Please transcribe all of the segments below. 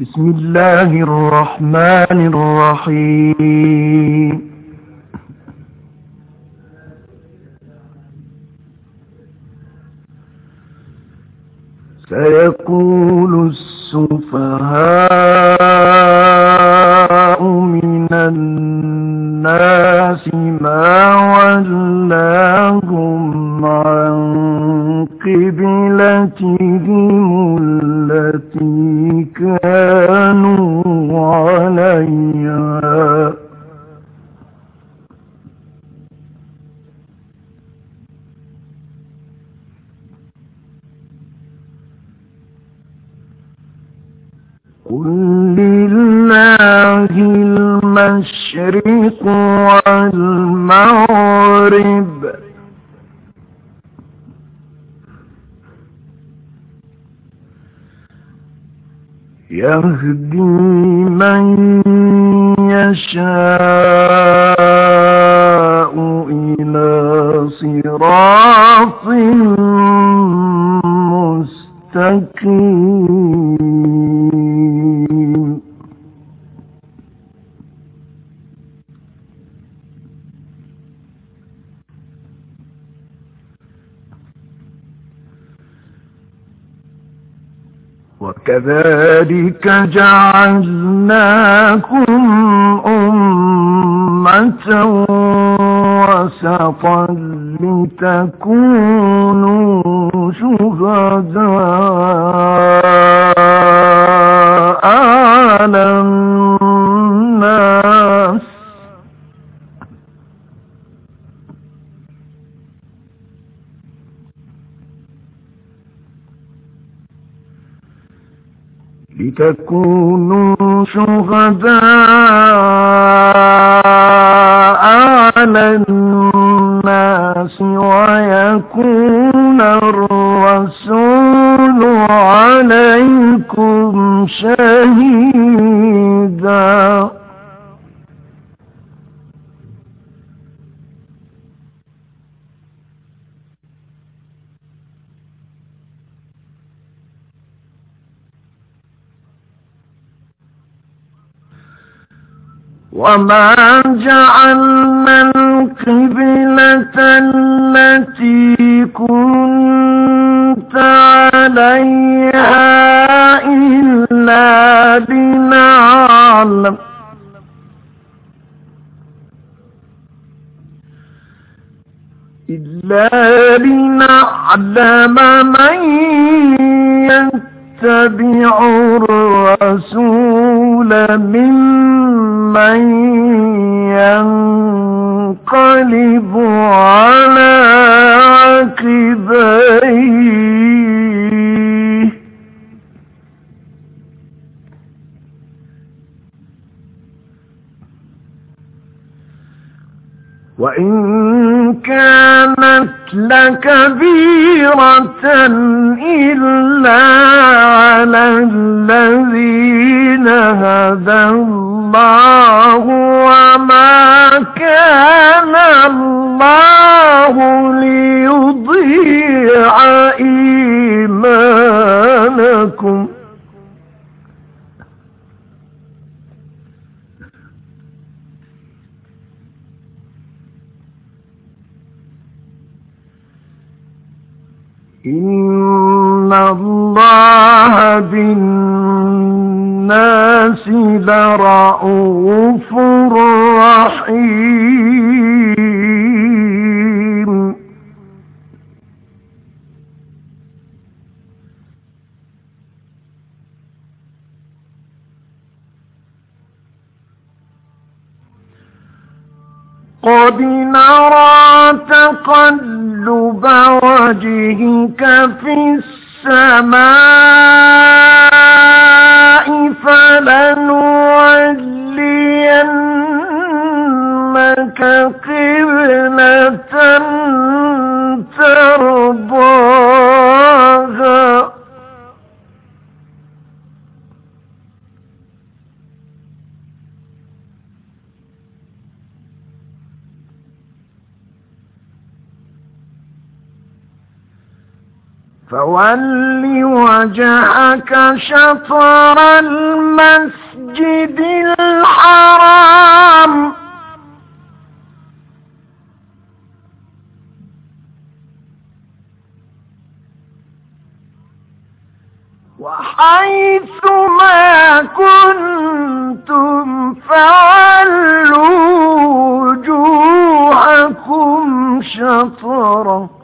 بسم الله الرحمن الرحيم. سيقول السفهاء المشرق والمغرب. يهدي من يشاء. وكذلك جعلناكم أمة وسطا لتكونوا شهداء. لتكونوا شهداء على الناس ويكون الرسول عليكم شهيدا. وما جعلنا القبلة التي كنت عليها إلا لنعلم إلا لنعلم من يتبع الرسول ممن ينقلب على عقبيه. وإن كانت لكبيرة إلا على الذين هدى الله وما كان الله ليضيع بالناس لرؤوف رحيم. قد نرى تقلب وجهك في السماء فول وجهك شطر المسجد الحرام. وحيث ما كنتم فعلوا وجوهكم شطرا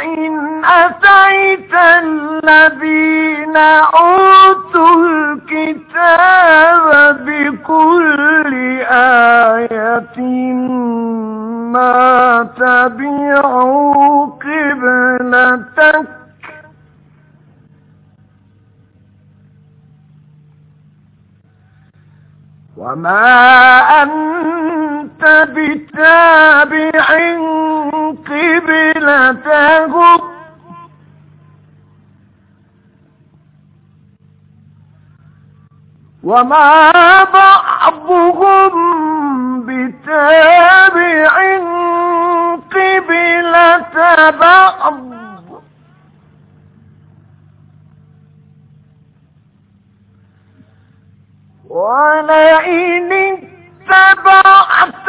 ولئن أتيت الذين أوتوا الكتاب بكل آية ما تبعوا قبلتك وما أنت بتابع قبلتهم. وما بعضهم بتابع قبلة بعض. ولئن اتبعت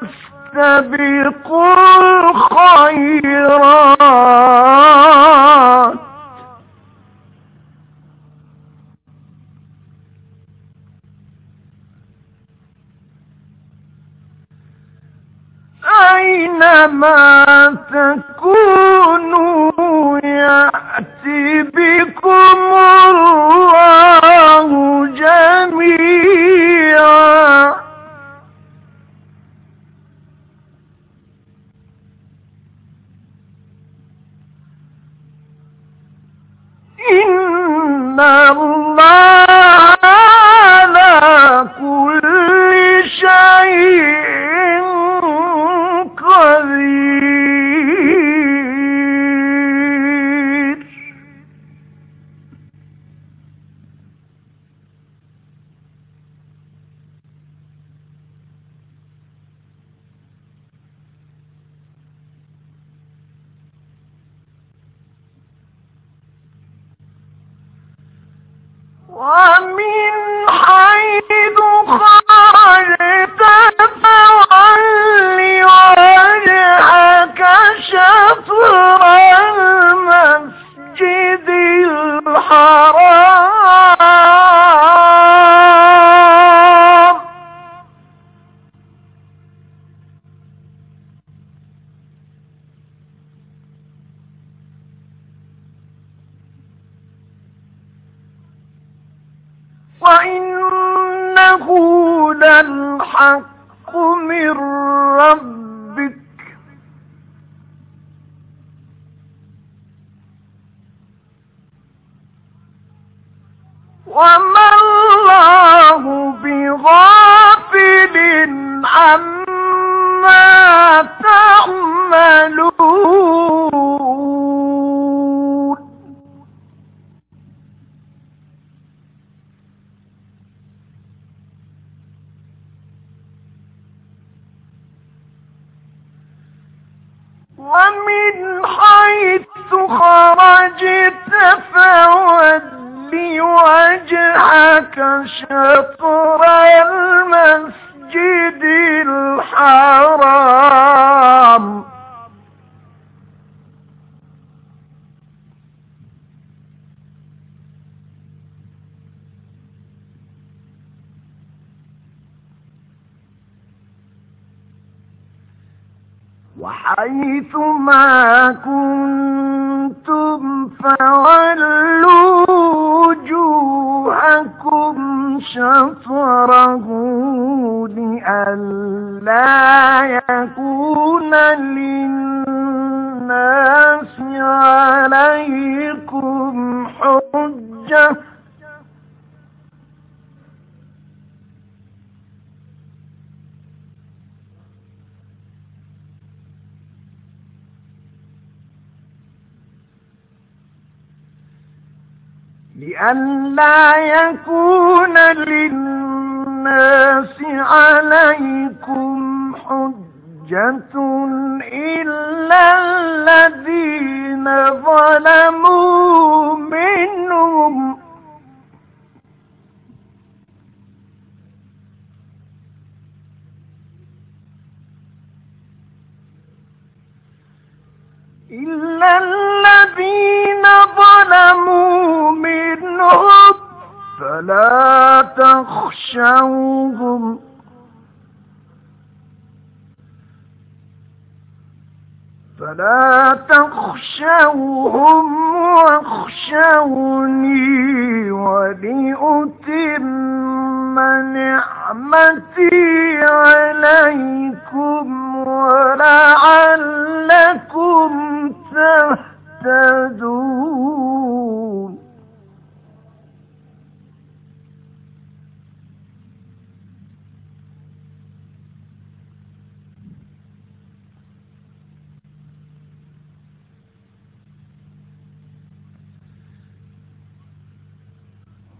فاستبقوا الخيرات. أينما تكون ومن وما وحيث ما كنتم فولوا وجوهكم شطره لئلا يكون للناس عليكم حجة لئلا يكون للناس عليكم حجة إلا الذين ظلموا منهم.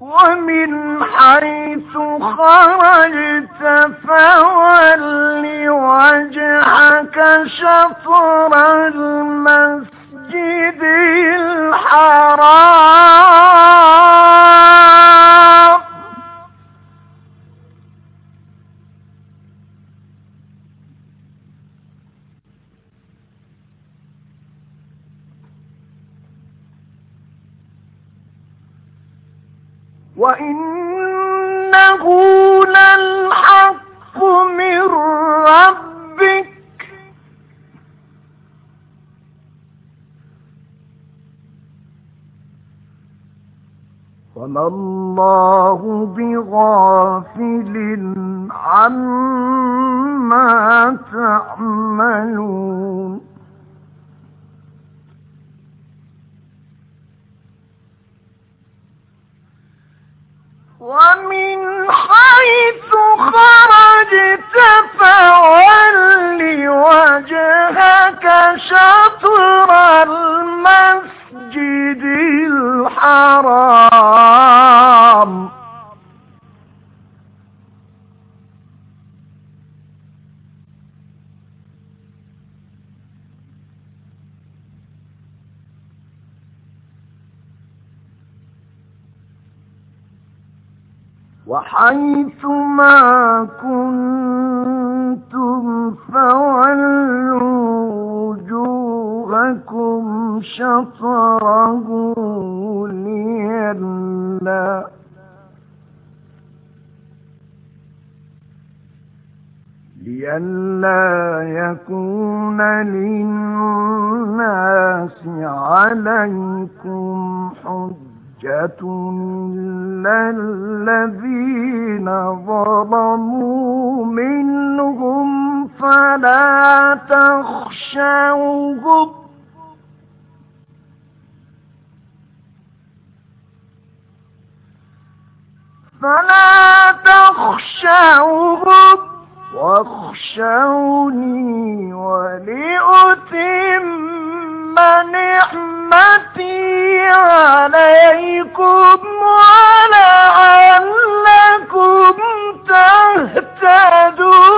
ومن حيث خرجت فول وجهك شطر المسجد الحرام. عما تعملون. ومن حيث خرجت وجهك شطر المسجد الحرام. وحيث ما كنتم فولوا وجوهكم شطره ليلا لئلا يكون للناس عليكم حجة. حجة إلا الذين ظلموا منهم فلا تخشوهم. فلا تخشوهم واخشوني ولأتم نعمتي عليكم ولعلكم تهتدون.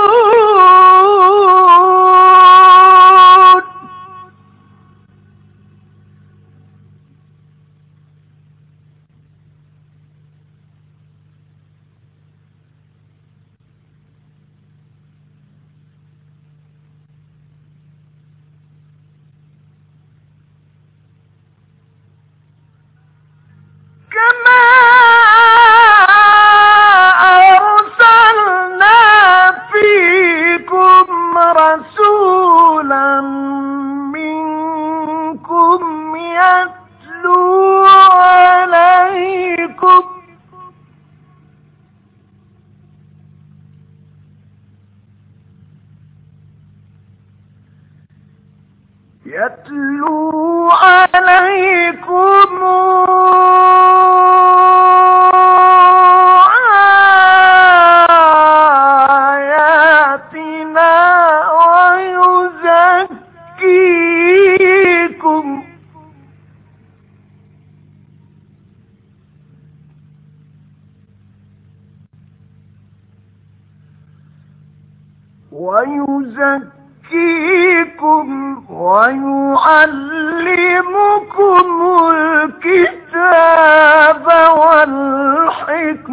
ويزكيكم ويعلمكم الكتاب والحكمة.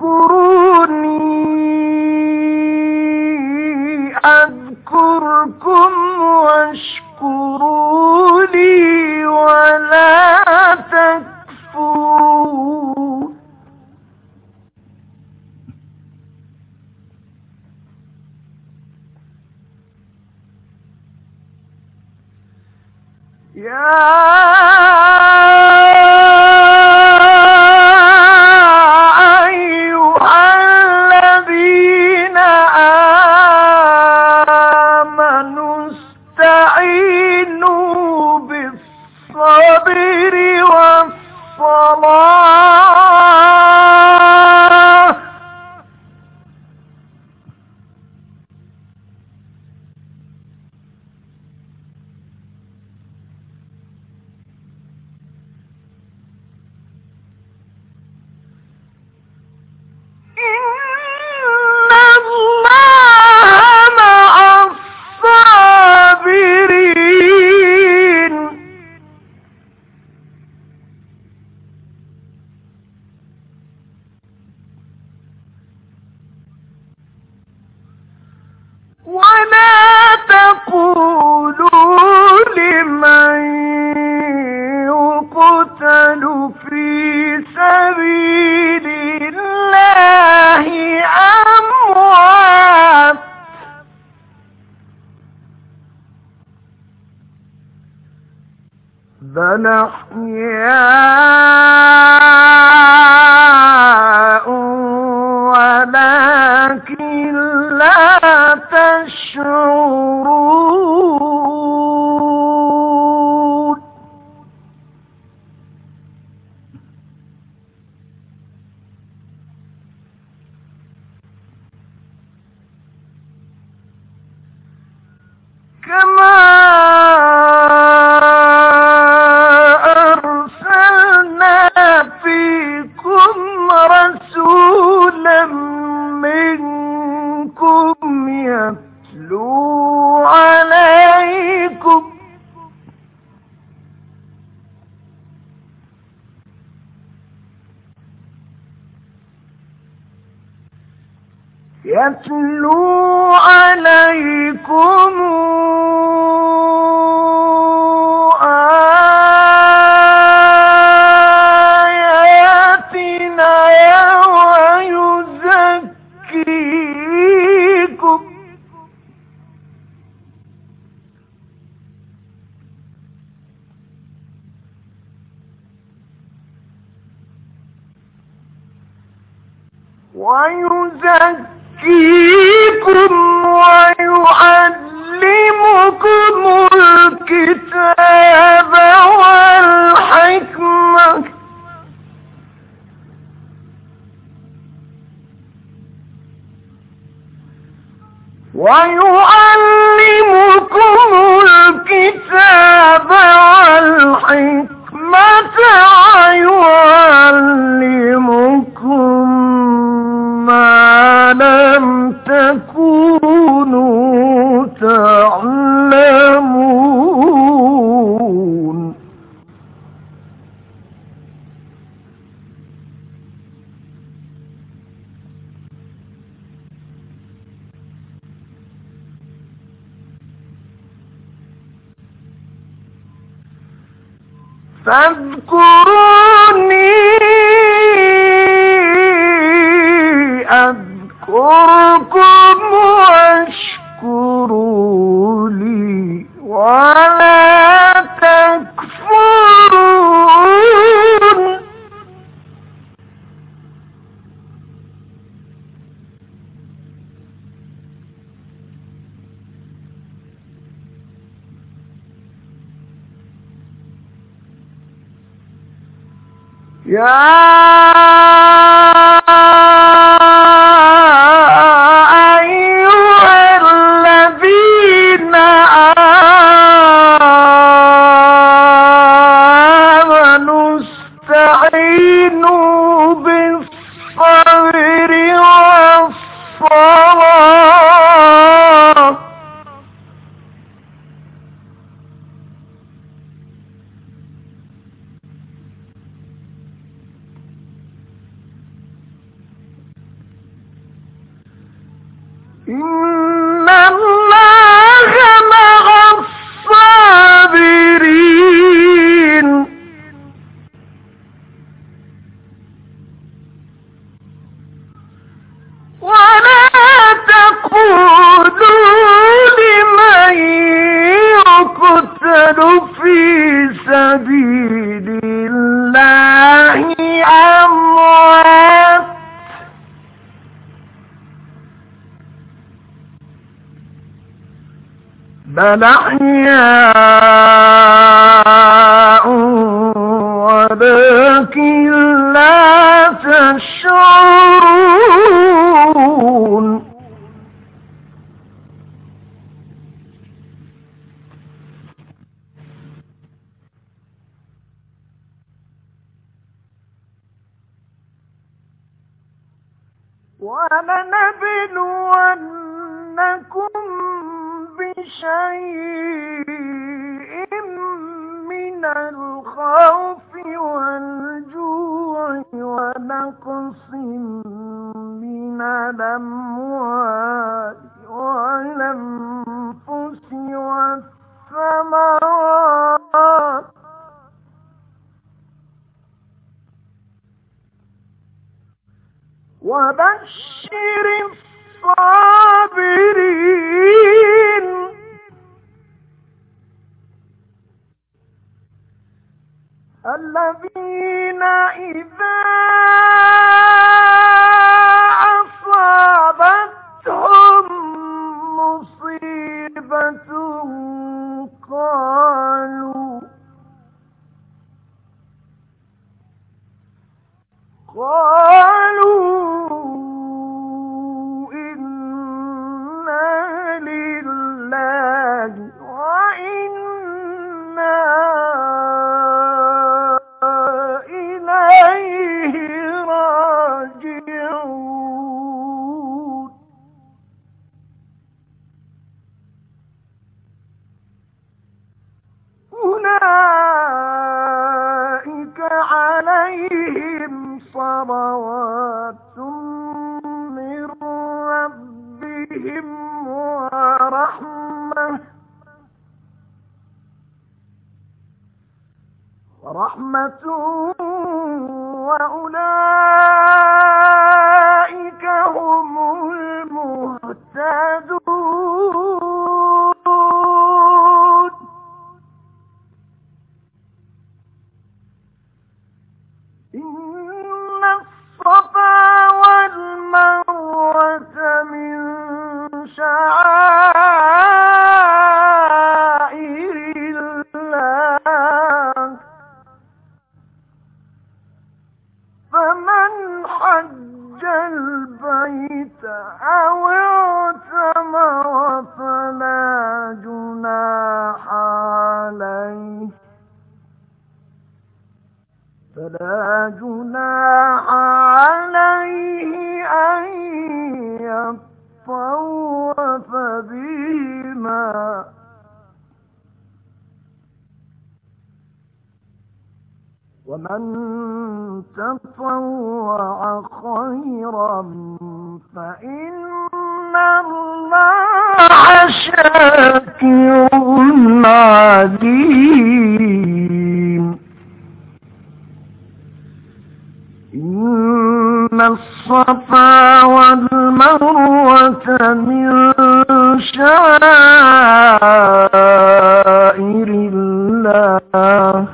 Boo! بل أحياء يتلو عليكم يا بل أحياء الخوف والجوع ونقص من الأموال والأنفس والثمرات. وبشر الصابرين الذين إذا الصفا والمروة من شعائر الله.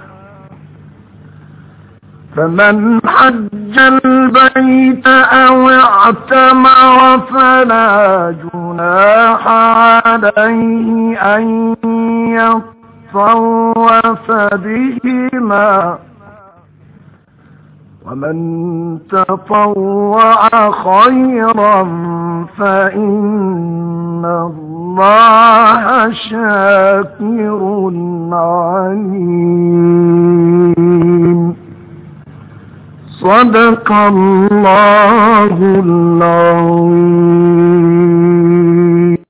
فمن حج البيت أو اعتمر فلا جناح عليه أن يطوف بهما. ومن تطوع خيرا فإن الله شاكر عليم. صدق الله العظيم.